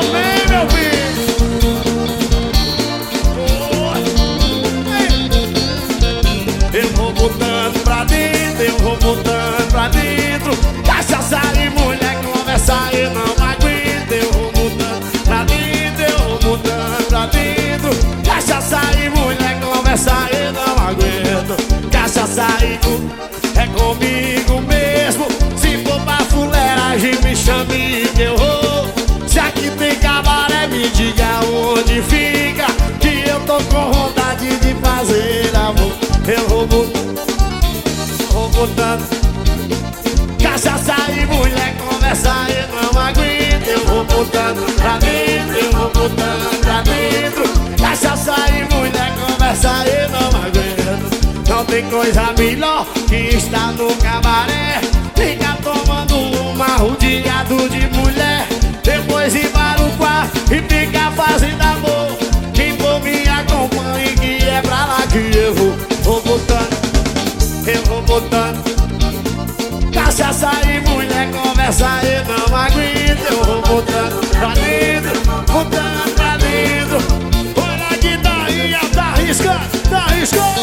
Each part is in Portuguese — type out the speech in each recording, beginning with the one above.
também, meu filho. Eu vou botando pra dentro, eu vou botando pra dentro. Cachaça e mulher conversa e não aguento. Eu vou botando pra dentro, eu vou botando pra dentro. Cachaça e mulher conversa e não aguento. Cachaça e cu botando. Cachaça e mulher conversa e não aguento. Eu vou botando pra dentro, eu vou botando pra dentro. Cachaça e mulher conversa e não aguento. Não tem coisa melhor que estar no cabaré. Fica tomando uma rodeado de mulher. Botando pra dentro, botando pra dentro. Olha que daí, tá arriscando, tá arriscando.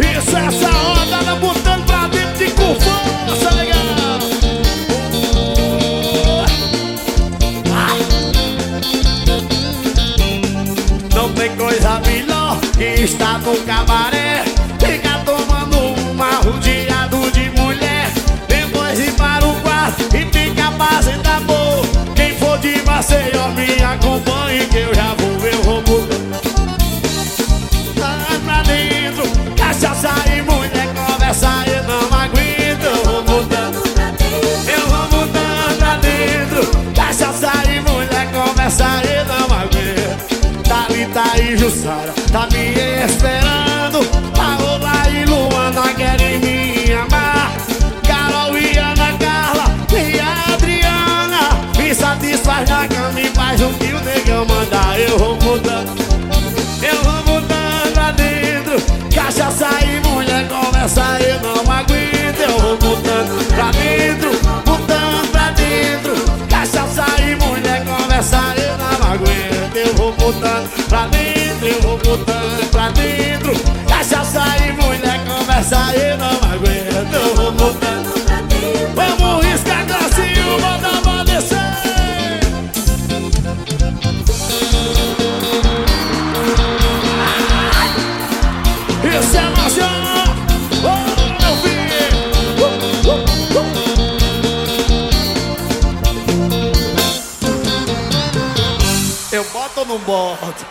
Isso, essa onda tá botando pra dentro de com força, legal. Não tem coisa melhor que estar no cabaré Thalita e Jussara tá me esperando vou botando pra dentro Cachaça e mulher conversa e não aguento Eu vou botando Vamos riscar Gracinho, manda pra descer Isso é uh. Eu boto ou não boto?